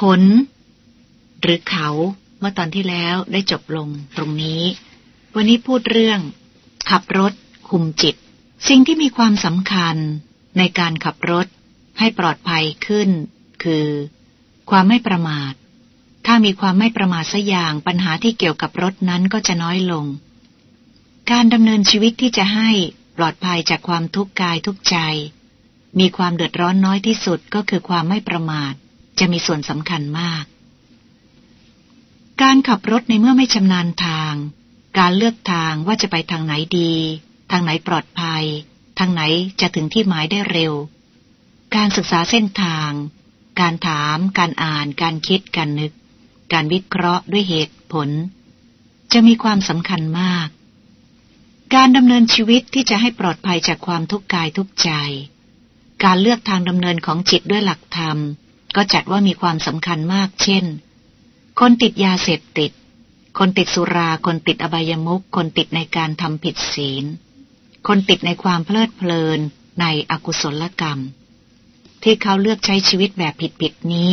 ขน หรือเขาเมื่อตอนที่แล้วได้จบลงตรงนี้ วันนี้พูดเรื่อง ขับรถ คุมจิต สิ่งที่มีความสำคัญในการขับรถให้ปลอดภัยขึ้น คือ ความไม่ประมาท ถ้ามีความไม่ประมาทสัอย่างปัญหาที่เกี่ยวกับรถนั้นก็จะน้อยลง การดำเนินชีวิตที่จะให้ปลอดภัยจากความทุกข์กายทุกใจ มีความเดือดร้อนน้อยที่สุดก็คือความไม่ประมาท จะมีส่วนสำคัญมาก การขับรถในเมื่อไม่ชำนาญทาง การเลือกทางว่าจะไปทางไหนดี ทางไหนปลอดภัย ทางไหนจะถึงที่หมายได้เร็ว การศึกษาเส้นทาง การถาม การอ่าน การคิด การนึก การวิเคราะห์ด้วยเหตุผล จะมีความสำคัญมากการดำเนินชีวิตที่จะให้ปลอดภัยจากความทุกข์กายทุกใจ การเลือกทางดำเนินของจิตด้วยหลักธรรม ก็จัดว่ามีความสำคัญมากเช่น คนติดยาเสพติด คนติดสุรา คนติดอบายมุขคนติดในการทำผิดศีล คนติดในความเพลิดเพลินในอกุศลกรรม ที่เขาเลือกใช้ชีวิตแบบผิดๆนี้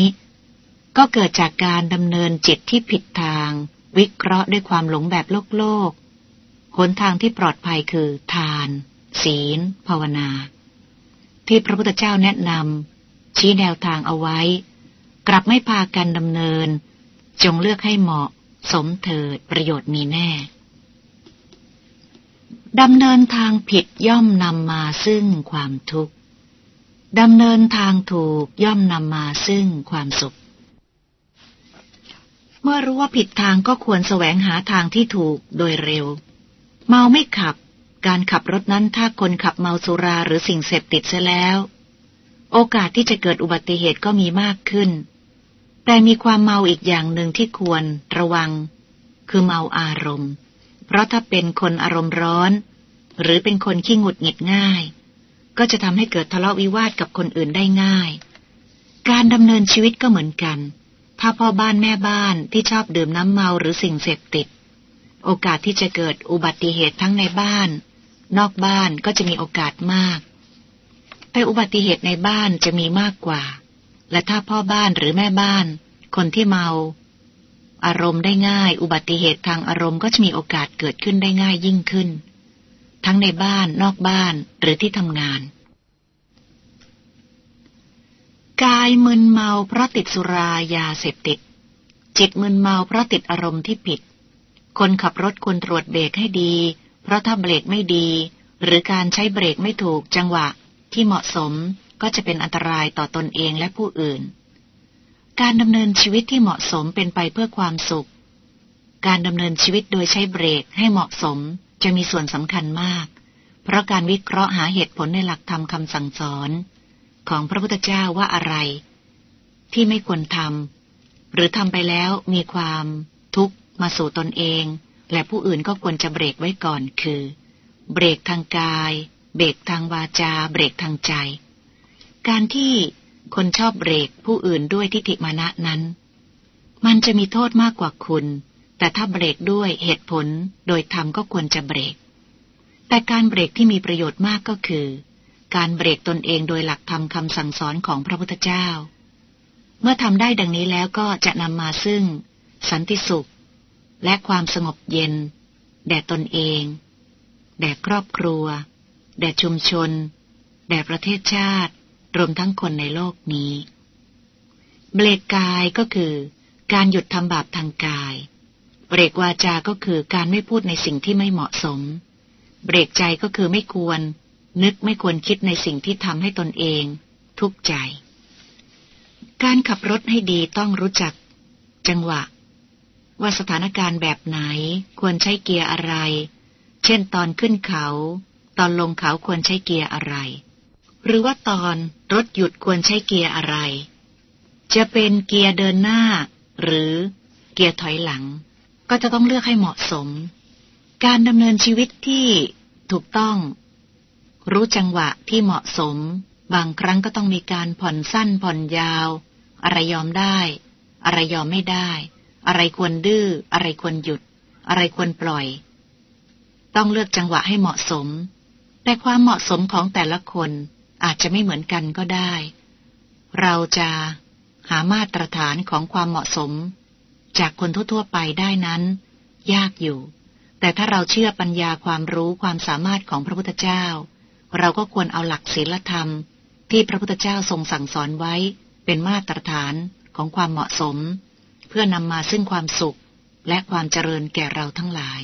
ก็เกิดจากการดำเนินจิตที่ผิดทาง วิเคราะห์ด้วยความหลงแบบโลกโลกหนทางที่ปลอดภัยคือ ทาน ศีล ภาวนา ที่พระพุทธเจ้าแนะนำ ชี้แนวทางเอาไว้ กลับไม่พากันดำเนิน จงเลือกให้เหมาะ สมเถิดประโยชน์มีแน่ดำเนินทางผิดย่อมนำมาซึ่งความทุกข์ดำเนินทางถูกย่อมนำมาซึ่งความสุข เมื่อรู้ว่าผิดทางก็ควรแสวงหาทางที่ถูกโดยเร็ว เมาไม่ขับ การขับรถนั้นถ้าคนขับเมาสุราหรือสิ่งเสพติดเสียแล้ว โอกาสที่จะเกิดอุบัติเหตุก็มีมากขึ้น แต่มีความเมาอีกอย่างหนึ่งที่ควรระวัง คือเมาอารมณ์ เพราะถ้าเป็นคนอารมณ์ร้อน หรือเป็นคนขี้หงุดหงิดง่าย ก็จะทำให้เกิดทะเลาะวิวาทกับคนอื่นได้ง่าย การดำเนินชีวิตก็เหมือนกัน ถ้าพ่อบ้านแม่บ้านที่ชอบดื่มน้ำเมาหรือสิ่งเสพติด โอกาสที่จะเกิดอุบัติเหตุทั้งในบ้าน นอกบ้านก็จะมีโอกาสมาก แต่อุบัติเหตุในบ้านจะมีมากกว่า และถ้าพ่อบ้านหรือแม่บ้าน คนที่เมา อารมณ์ได้ง่าย อุบัติเหตุทางอารมณ์ก็จะมีโอกาสเกิดขึ้นได้ง่ายยิ่งขึ้น ทั้งในบ้านนอกบ้านหรือที่ทำงาน กายมึนเมาเพราะติดสุรายาเสพติด จิตมึนเมาเพราะติดอารมณ์ที่ผิด คนขับรถควรตรวจเบรกให้ดี เพราะถ้าเบรกไม่ดี หรือการใช้เบรกไม่ถูกจังหวะ ที่เหมาะสมก็จะเป็นอันตรายต่อตนเองและผู้อื่น การดำเนินชีวิตที่เหมาะสมเป็นไปเพื่อความสุข การดำเนินชีวิตโดยใช้เบรกให้เหมาะสมจะมีส่วนสำคัญมาก เพราะการวิเคราะห์หาเหตุผลในหลักธรรมคำสั่งสอน ของพระพุทธเจ้าว่าอะไร ที่ไม่ควรทำหรือทำไปแล้วมีความทุกข์มาสู่ตนเอง และผู้อื่นก็ควรจะเบรกไว้ก่อนคือ เบรกทางกาย เบรกทางวาจา เบรกทางใจ การที่คนชอบเบรกผู้อื่นด้วยทิฏฐิมานะนั้น มันจะมีโทษมากกว่าคุณ แต่ถ้าเบรกด้วยเหตุผลโดยธรรมก็ควรจะเบรก แต่การเบรกที่มีประโยชน์มากก็คือ การเบรกตนเองโดยหลักธรรมคำสั่งสอนของพระพุทธเจ้า เมื่อทำได้ดังนี้แล้วก็จะนำมาซึ่ง สันติสุข และความสงบเย็น แด่ตนเอง แด่ครอบครัว แด่ชุมชน แด่ประเทศชาติ รวมทั้งคนในโลกนี้ เบรกกายก็คือ การหยุดทำบาปทางกาย เบรกวาจา ก็คือการไม่พูดในสิ่งที่ไม่เหมาะสม เบรกใจก็คือไม่ควร นึกไม่ควรคิดในสิ่งที่ทำให้ตนเอง ทุกข์ใจ การขับรถให้ดีต้องรู้จัก จังหวะ ว่าสถานการณ์แบบไหนควรใช้เกียร์อะไร เช่นตอนขึ้นเขา ตอนลงเขาควรใช้เกียร์อะไร หรือว่าตอนรถหยุดควรใช้เกียร์อะไร จะเป็นเกียร์เดินหน้า หรือเกียร์ถอยหลัง ก็จะต้องเลือกให้เหมาะสม การดำเนินชีวิตที่ถูกต้อง รู้จังหวะที่เหมาะสม บางครั้งก็ต้องมีการผ่อนสั้นผ่อนยาว อะไรยอมได้ อะไรยอมไม่ได้ อะไรควรดื้อ อะไรควรหยุด อะไรควรปล่อย ต้องเลือกจังหวะให้เหมาะสม แต่ความเหมาะสมของแต่ละคนอาจจะไม่เหมือนกันก็ได้ เราจะหามาตรฐานของความเหมาะสม จากคนทั่วๆไปได้นั้น ยากอยู่ แต่ถ้าเราเชื่อปัญญาความรู้ความสามารถของพระพุทธเจ้า เราก็ควรเอาหลักศีลธรรม ที่พระพุทธเจ้าทรงสั่งสอนไว้เป็นมาตรฐานของความเหมาะสม เพื่อนำมาซึ่งความสุขและความเจริญแก่เราทั้งหลาย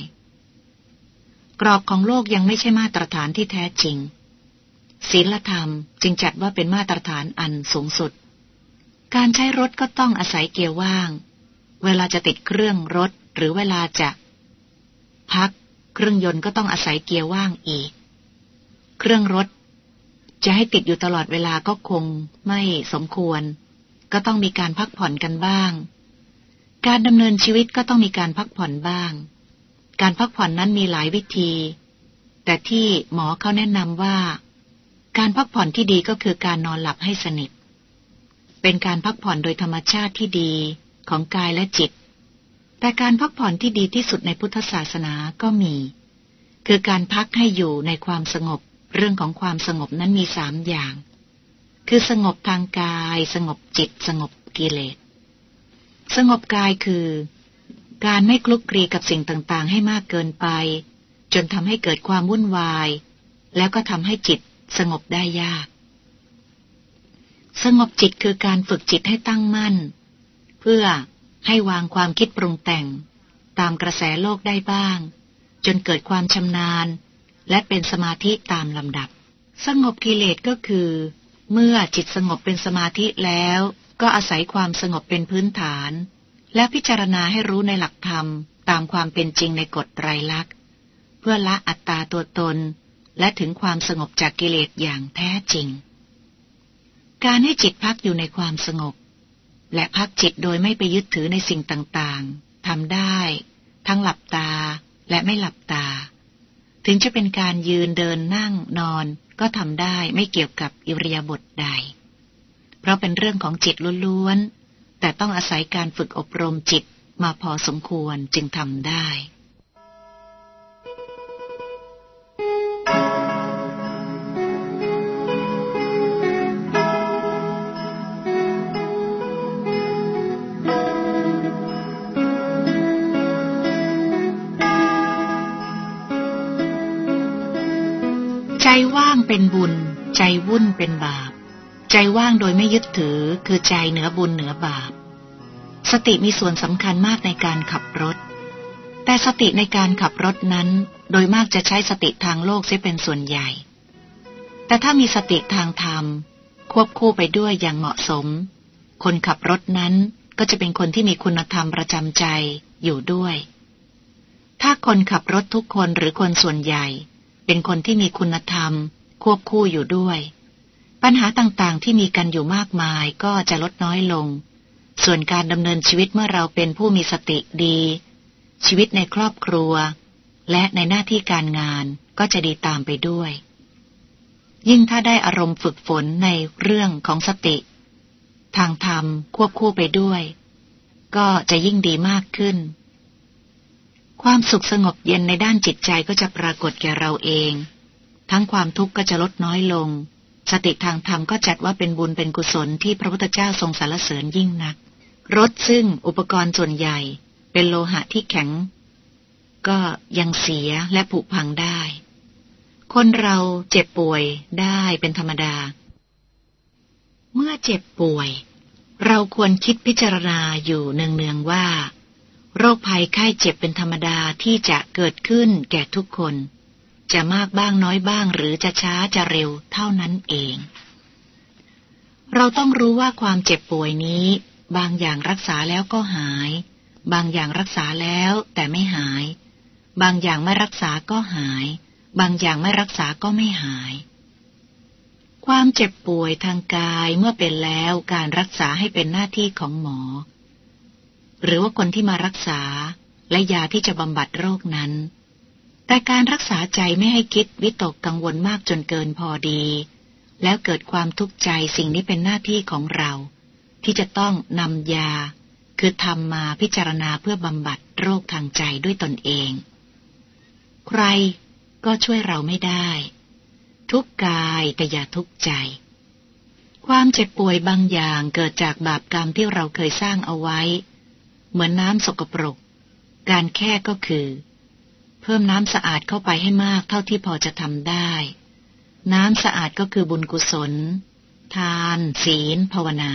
กรอบของโลกยังไม่ใช่มาตรฐานที่แท้จริง ศีลธรรมจึงจัดว่าเป็นมาตรฐานอันสูงสุด การใช้รถก็ต้องอาศัยเกียร์ว่าง เวลาจะติดเครื่องรถหรือเวลาจะ พัก เครื่องยนต์ก็ต้องอาศัยเกียร์ว่างอีก เครื่องรถ จะให้ติดอยู่ตลอดเวลาก็คงไม่สมควร ก็ต้องมีการพักผ่อนกันบ้าง การดำเนินชีวิตก็ต้องมีการพักผ่อนบ้าง การพักผ่อนนั้นมีหลายวิธี แต่ที่หมอเขาแนะนำว่า การพักผ่อนที่ดีก็คือการนอนหลับให้สนิท เป็นการพักผ่อนโดยธรรมชาติที่ดีของกายและจิต แต่การพักผ่อนที่ดีที่สุดในพุทธศาสนาก็มี คือการพักให้อยู่ในความสงบ เรื่องของความสงบนั้นมีสามอย่าง คือสงบทางกาย สงบจิต สงบกิเลส สงบกายคือ การไม่คลุกคลีกับสิ่งต่างๆ ให้มากเกินไป จนทำให้เกิดความวุ่นวาย แล้วก็ทำให้จิตสงบได้ยาก สงบจิตคือการฝึกจิตให้ตั้งมั่น เพื่อให้วางความคิดปรุงแต่ง ตามกระแสโลกได้บ้าง จนเกิดความชำนาญ และเป็นสมาธิตามลำดับ สงบกิเลสก็คือ เมื่อจิตสงบเป็นสมาธิแล้ว ก็อาศัยความสงบเป็นพื้นฐาน และพิจารณาให้รู้ในหลักธรรมตามความเป็นจริงในกฎไตรลักษณ์ เพื่อละอัตตาตัวตน และถึงความสงบจากกิเลสอย่างแท้จริง การให้จิตพักอยู่ในความสงบ และพักจิตโดยไม่ไปยึดถือในสิ่งต่างๆทำได้ ทั้งหลับตาและไม่หลับตา ถึงจะเป็นการยืนเดินนั่งนอนก็ทำได้ไม่เกี่ยวกับอิริยาบถใด เพราะเป็นเรื่องของจิตล้วน แต่ต้องอาศัยการฝึกอบรมจิตมาพอสมควรจึงทำได้ใจว่างเป็นบุญ ใจวุ่นเป็นบาป ใจว่างโดยไม่ยึดถือคือใจเหนือบุญเหนือบาป สติมีส่วนสำคัญมากในการขับรถ แต่สติในการขับรถนั้น โดยมากจะใช้สติทางโลกเสียเป็นส่วนใหญ่ แต่ถ้ามีสติทางธรรม ควบคู่ไปด้วยอย่างเหมาะสม คนขับรถนั้นก็จะเป็นคนที่มีคุณธรรมประจำใจอยู่ด้วย ถ้าคนขับรถทุกคนหรือคนส่วนใหญ่ เป็นคนที่มีคุณธรรม ควบคู่อยู่ด้วย ปัญหาต่างๆ ที่มีกันอยู่มากมายก็จะลดน้อยลง ส่วนการดำเนินชีวิตเมื่อเราเป็นผู้มีสติดี ชีวิตในครอบครัว และในหน้าที่การงานก็จะดีตามไปด้วย ยิ่งถ้าได้อารมณ์ฝึกฝนในเรื่องของสติ ทางธรรมควบคู่ไปด้วย ก็จะยิ่งดีมากขึ้น ความสุขสงบเย็นในด้านจิตใจก็จะปรากฏแก่เราเอง ทั้งความทุกข์ก็จะลดน้อยลง สติทางธรรมก็จัดว่าเป็นบุญเป็นกุศลที่พระพุทธเจ้าทรงสรรเสริญยิ่งนัก รถซึ่งอุปกรณ์ส่วนใหญ่ เป็นโลหะที่แข็ง ก็ยังเสียและผุพังได้ คนเราเจ็บป่วยได้เป็นธรรมดา เมื่อเจ็บป่วย เราควรคิดพิจารณาอยู่เนืองๆว่า โรคภัยไข้เจ็บเป็นธรรมดาที่จะเกิดขึ้นแก่ทุกคน จะมากบ้างน้อยบ้าง หรือจะช้าจะเร็วเท่านั้นเอง เราต้องรู้ว่าความเจ็บป่วยนี้ บางอย่างรักษาแล้วก็หาย บางอย่างรักษาแล้วแต่ไม่หาย บางอย่างไม่รักษาก็หาย บางอย่างไม่รักษาก็ไม่หาย ความเจ็บป่วยทางกายเมื่อเป็นแล้วการรักษาให้เป็นหน้าที่ของหมอ หรือว่าคนที่มารักษาและยาที่จะบำบัดโรคนั้น แต่การรักษาใจไม่ให้คิดวิตกกังวลมากจนเกินพอดี แล้วเกิดความทุกข์ใจสิ่งนี้เป็นหน้าที่ของเรา ที่จะต้องนำยา คือทำมาพิจารณาเพื่อบำบัดโรคทางใจด้วยตนเอง ใครก็ช่วยเราไม่ได้ ทุกกายแต่อย่าทุกใจ ความเจ็บป่วยบางอย่างเกิดจากบาปกรรมที่เราเคยสร้างเอาไว้ เหมือนน้ำสกปรก การแค่ก็คือ เพิ่มน้ำสะอาดเข้าไปให้มากเท่าที่พอจะทำได้ น้ำสะอาดก็คือบุญกุศล ทาน ศีล ภาวนา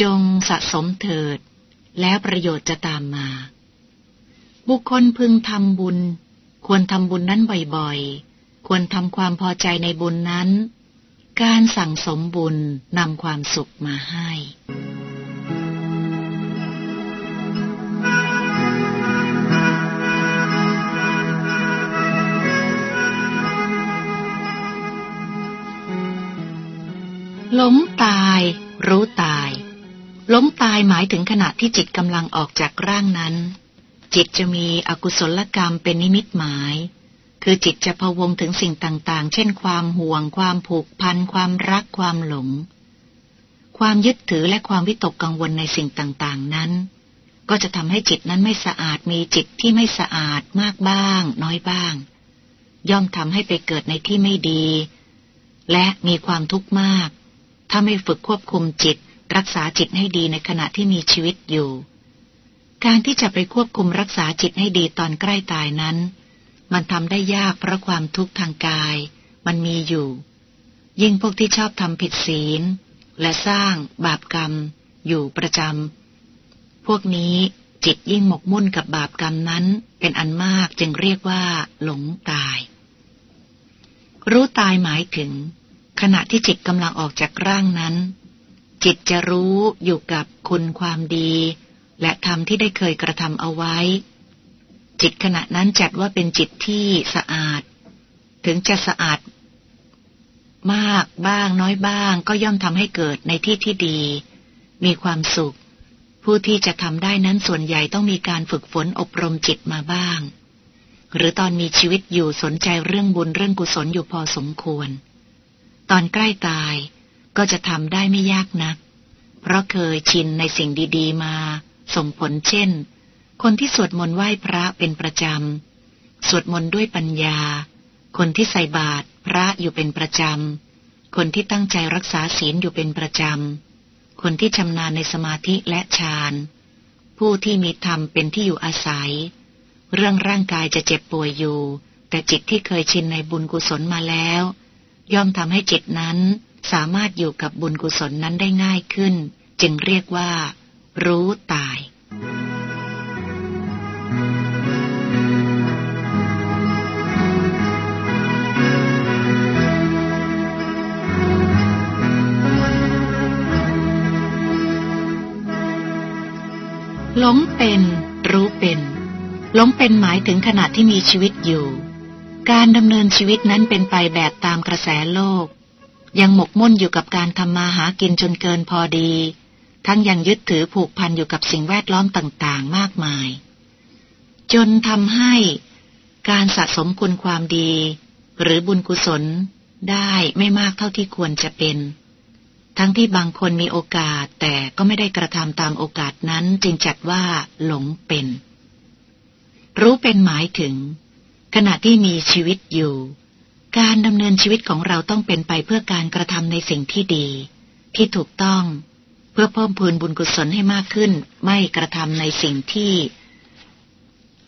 จงสะสมเถิด แล้วประโยชน์จะตามมา บุคคลพึงทำบุญ ควรทำบุญนั้นบ่อยๆ ควรทำความพอใจในบุญนั้น การสั่งสมบุญนำความสุขมาให้ ล้มตาย รู้ตาย ล้มตายหมายถึงขณะที่จิตกำลังออกจากร่างนั้น จิตจะมีอกุศลกรรมเป็นนิมิตหมาย คือจิตจะพะวงถึงสิ่งต่างๆ เช่นความห่วง ความผูกพัน ความรักความหลง ความยึดถือและความวิตกกังวลในสิ่งต่างๆนั้น ก็จะทำให้จิตนั้นไม่สะอาดมีจิตที่ไม่สะอาดมากบ้าง น้อยบ้าง ย่อมทำให้ไปเกิดในที่ไม่ดีและมีความทุกข์มาก ถ้าไม่ฝึกควบคุมจิต รักษาจิตให้ดีในขณะที่มีชีวิตอยู่ การที่จะไปควบคุมรักษาจิตให้ดีตอนใกล้ตายนั้น มันทำได้ยากเพราะความทุกข์ทางกาย มันมีอยู่ ยิ่งพวกที่ชอบทำผิดศีล และสร้างบาปกรรม อยู่ประจำพวกนี้จิตยิ่งหมกมุ่นกับบาปกรรมนั้น เป็นอันมากจึงเรียกว่า หลงตาย รู้ตายหมายถึง ขณะที่จิตกำลังออกจากร่างนั้น จิตจะรู้อยู่กับคุณความดี และธรรมที่ได้เคยกระทำเอาไว้ จิตขณะนั้นจัดว่าเป็นจิตที่สะอาด ถึงจะสะอาด มากบ้างน้อยบ้าง ก็ย่อมทำให้เกิดในที่ที่ดี มีความสุข ผู้ที่จะทำได้นั้นส่วนใหญ่ต้องมีการฝึกฝนอบรมจิตมาบ้าง หรือตอนมีชีวิตอยู่สนใจเรื่องบุญเรื่องกุศลอยู่พอสมควร ตอนใกล้ตายก็จะทำได้ไม่ยากนัก เพราะเคยชินในสิ่งดีๆมา ส่งผลเช่น คนที่สวดมนต์ไหว้พระเป็นประจำ สวดมนต์ด้วยปัญญา คนที่ใส่บาตรพระอยู่เป็นประจำ คนที่ตั้งใจรักษาศีลอยู่เป็นประจำ คนที่ชำนาญในสมาธิและฌาน ผู้ที่มีธรรมเป็นที่อยู่อาศัย เรื่องร่างกายจะเจ็บป่วยอยู่ แต่จิตที่เคยชินในบุญกุศลมาแล้ว ย่อมทำให้จิตนั้นสามารถอยู่กับบุญกุศลนั้นได้ง่ายขึ้น จึงเรียกว่า รู้ตาย หลงเป็น รู้เป็น หลงเป็นหมายถึงขณะที่มีชีวิตอยู่ การดำเนินชีวิตนั้นเป็นไปแบบตามกระแสโลก ยังหมกมุ่นอยู่กับการทำมาหากินจนเกินพอดี ทั้งยังยึดถือผูกพันอยู่กับสิ่งแวดล้อมต่างๆ มากมาย จนทำให้การสะสมคุณความดี หรือบุญกุศลได้ไม่มากเท่าที่ควรจะเป็น ทั้งที่บางคนมีโอกาสแต่ก็ไม่ได้กระทำตามโอกาสนั้นจึงจัดว่าหลงเป็น รู้เป็นหมายถึง ขณะที่มีชีวิตอยู่ การดำเนินชีวิตของเราต้องเป็นไปเพื่อการกระทำในสิ่งที่ดี ที่ถูกต้องเพื่อเพิ่มพูนบุญกุศลให้มากขึ้น ไม่กระทำในสิ่งที่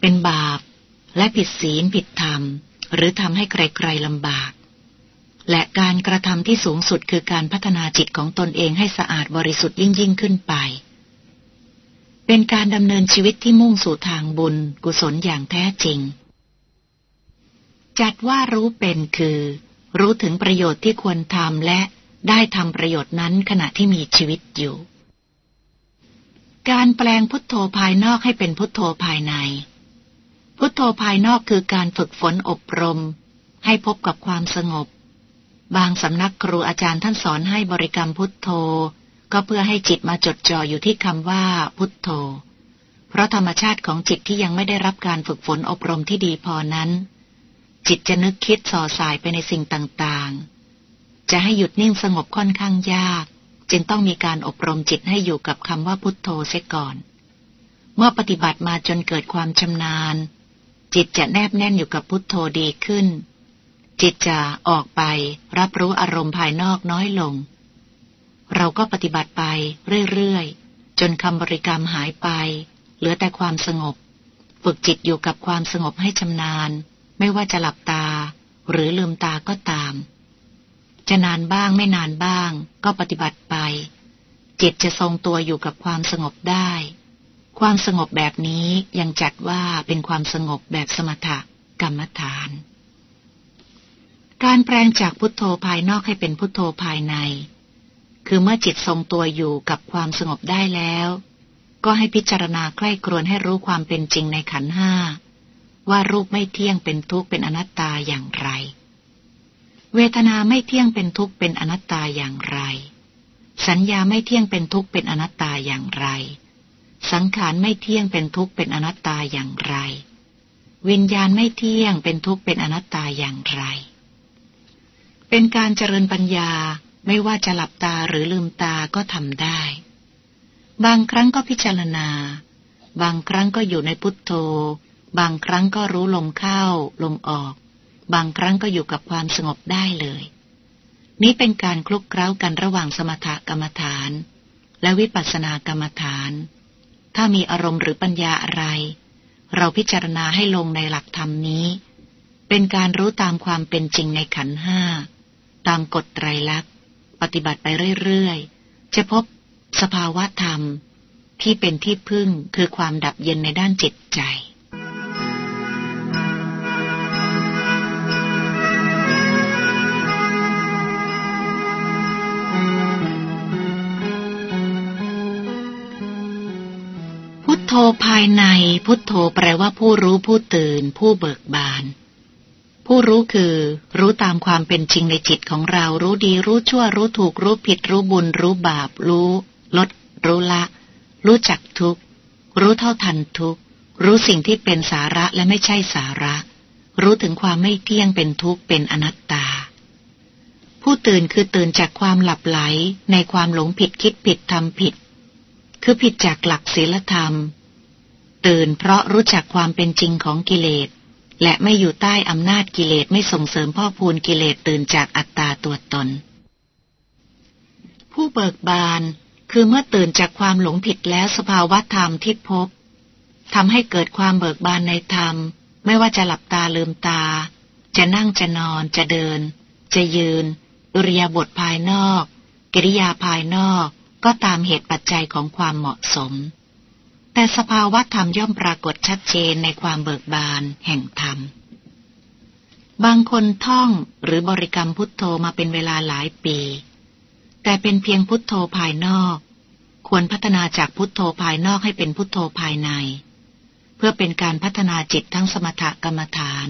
เป็นบาป และผิดศีลผิดธรรม หรือทำให้ใครๆลำบาก และการกระทำที่สูงสุดคือการพัฒนาจิตของตนเองให้สะอาดบริสุทธิ์ยิ่งยิ่งขึ้นไป เป็นการดำเนินชีวิตที่มุ่งสู่ทางบุญกุศลอย่างแท้จริง จัดว่ารู้เป็นคือ รู้ถึงประโยชน์ที่ควรทำและได้ทำประโยชน์นั้นขณะที่มีชีวิตอยู่ การแปลงพุทโธภายนอกให้เป็นพุทโธภายใน พุทโธภายนอกคือการฝึกฝนอบรม ให้พบกับความสงบ บางสำนักครูอาจารย์ท่านสอนให้บริกรรมพุทโธ ก็เพื่อให้จิตมาจดจ่ออยู่ที่คำว่าพุทโธ เพราะธรรมชาติของจิตที่ยังไม่ได้รับการฝึกฝนอบรมที่ดีพอนั้น จิตจะนึกคิดส่อสายไปในสิ่งต่างๆ จะให้หยุดนิ่งสงบค่อนข้างยาก จึงต้องมีการอบรมจิตให้อยู่กับคำว่าพุทโธเสียก่อน เมื่อปฏิบัติมาจนเกิดความชำนาญ จิตจะแนบแน่นอยู่กับพุทโธดีขึ้น จิตจะออกไปรับรู้อารมณ์ภายนอกน้อยลง เราก็ปฏิบัติไปเรื่อยๆ จนคำบริกรรมหายไป เหลือแต่ความสงบ ฝึกจิตอยู่กับความสงบให้ชำนาญ ไม่ว่าจะหลับตา หรือลืมตาก็ตาม จะนานบ้างไม่นานบ้าง ก็ปฏิบัติไป จิตจะทรงตัวอยู่กับความสงบได้ ความสงบแบบนี้ยังจัดว่าเป็นความสงบแบบสมถะกรรมฐาน การแปลงจากพุทโธภายนอกให้เป็นพุทโธภายใน คือเมื่อจิตทรงตัวอยู่กับความสงบได้แล้ว ก็ให้พิจารณาใกล้ครวนให้รู้ความเป็นจริงในขันห้า ว่ารูปไม่เที่ยงเป็นทุกข์เป็นอนัตตาอย่างไร เวทนาไม่เที่ยงเป็นทุกข์เป็นอนัตตาอย่างไร สัญญาไม่เที่ยงเป็นทุกข์เป็นอนัตตาอย่างไร สังขารไม่เที่ยงเป็นทุกข์เป็นอนัตตาอย่างไร วิญญาณไม่เที่ยงเป็นทุกข์เป็นอนัตตาอย่างไร เป็นการเจริญปัญญาไม่ว่าจะหลับตาหรือลืมตาก็ทำได้ บางครั้งก็พิจารณา บางครั้งก็อยู่ในพุทโธ บางครั้งก็รู้ลมเข้าลมออก บางครั้งก็อยู่กับความสงบได้เลย นี้เป็นการคลุกเคล้ากันระหว่างสมถกรรมฐาน และวิปัสสนากรรมฐาน ถ้ามีอารมณ์หรือปัญญาอะไร เราพิจารณาให้ลงในหลักธรรมนี้ เป็นการรู้ตามความเป็นจริงในขันห้า ตามกฎไตรลักษณ์ ปฏิบัติไปเรื่อยๆ จะพบสภาวะธรรมที่เป็นที่พึ่งคือความดับเย็นในด้านจิตใจายในพุทโธแปลว่าผู้รู้ผู้ตื่น ผู้เบิกบาน ผู้รู้คือ รู้ตามความเป็นจริงในจิตของเรา รู้ดี รู้ชั่ว รู้ถูก รู้ผิด รู้บุญ รู้บาป รู้ ลด รู้ละ รู้จักทุกรู้เท่าทันทุกรู้สิ่งที่เป็นสาระและไม่ใช่สาระ รู้ถึงความไม่เที่ยงเป็นทุกข์เป็นอนัตตา ผู้ตื่นคือตื่นจากความหลับไหลในความหลงผิดคิดผิดทำผิด คือผิดจากหลักศีลธรรม ตื่นเพราะรู้จักความเป็นจริงของกิเลส และไม่อยู่ใต้อำนาจกิเลสไม่ส่งเสริมพ่อพูนกิเลสตื่นจากอัตตาตัวตน ผู้เบิกบานคือเมื่อตื่นจากความหลงผิดแล้วสภาวะธรรมที่พบทำให้เกิดความเบิกบานในธรรม ไม่ว่าจะหลับตาลืมตา จะนั่งจะนอนจะเดิน จะยืนอุริยาบทภายนอก กิริยาภายนอกก็ตามเหตุปัจจัยของความเหมาะสม แต่สภาวะธรรมย่อมปรากฏชัดเจนในความเบิกบานแห่งธรรม บางคนท่องหรือบริกรรมพุทโธมาเป็นเวลาหลายปี แต่เป็นเพียงพุทโธภายนอก ควรพัฒนาจากพุทโธภายนอกให้เป็นพุทโธภายใน เพื่อเป็นการพัฒนาจิตทั้งสมถกรรมฐาน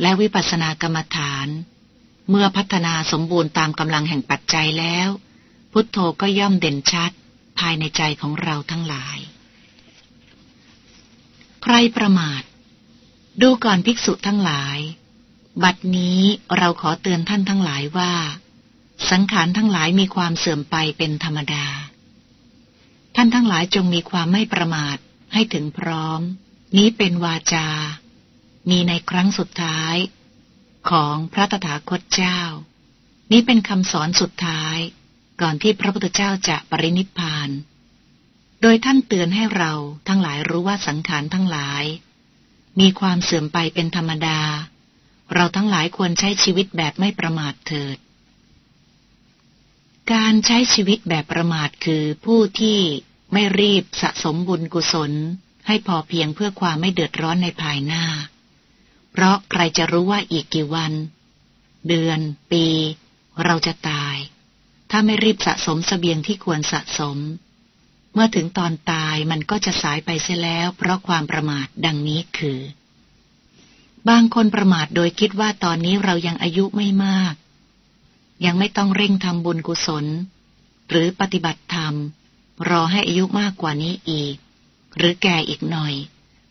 และวิปัสสนากรรมฐาน เมื่อพัฒนาสมบูรณ์ตามกำลังแห่งปัจจัยแล้ว พุทโธก็ย่อมเด่นชัด ภายในใจของเราทั้งหลาย ใครประมาท ดูก่อนภิกษุทั้งหลาย บัดนี้เราขอเตือนท่านทั้งหลายว่า สังขารทั้งหลายมีความเสื่อมไปเป็นธรรมดา ท่านทั้งหลายจงมีความไม่ประมาทให้ถึงพร้อม นี้เป็นวาจา มีในครั้งสุดท้าย ของพระตถาคตเจ้า นี้เป็นคำสอนสุดท้าย ก่อนที่พระพุทธเจ้าจะปรินิพพาน โดยท่านเตือนให้เราทั้งหลายรู้ว่าสังขารทั้งหลาย มีความเสื่อมไปเป็นธรรมดา เราทั้งหลายควรใช้ชีวิตแบบไม่ประมาทเถิด การใช้ชีวิตแบบประมาทคือผู้ที่ไม่รีบสะสมบุญกุศล ให้พอเพียงเพื่อความไม่เดือดร้อนในภายหน้า เพราะใครจะรู้ว่าอีกกี่วัน เดือน ปี เราจะตาย ถ้าไม่รีบสะสมสเสบียงที่ควรสะสม เมื่อถึงตอนตายมันก็จะสายไปเสียแล้ว เพราะความประมาทดังนี้คือ บางคนประมาทโดยคิดว่าตอนนี้เรายังอายุไม่มาก ยังไม่ต้องเร่งทำบุญกุศล หรือปฏิบัติธรรม รอให้อายุมากกว่านี้อีก หรือแก่อีกหน่อย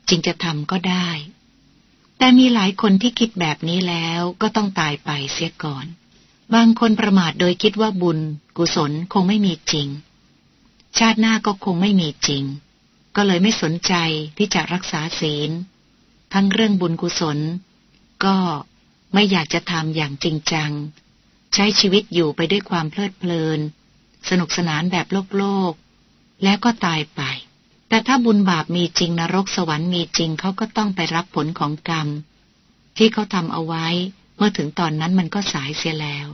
จึงจะทำก็ได้ แต่มีหลายคนที่คิดแบบนี้แล้วก็ต้องตายไปเสียก่อน บางคนประมาทโดยคิดว่าบุญ กุศลคงไม่มีจริง ชาติหน้าก็คงไม่มีจริง ก็เลยไม่สนใจที่จะรักษาศีล ทั้งเรื่องบุญกุศล ก็ไม่อยากจะทำอย่างจริงจัง ใช้ชีวิตอยู่ไปด้วยความเพลิดเพลิน สนุกสนานแบบโลกโลก แล้วก็ตายไป แต่ถ้าบุญบาปมีจริงนรกสวรรค์มีจริงเขาก็ต้องไปรับผลของกรรม ที่เขาทำเอาไว้ เมื่อถึงตอนนั้นมันก็สายเสียแล้ว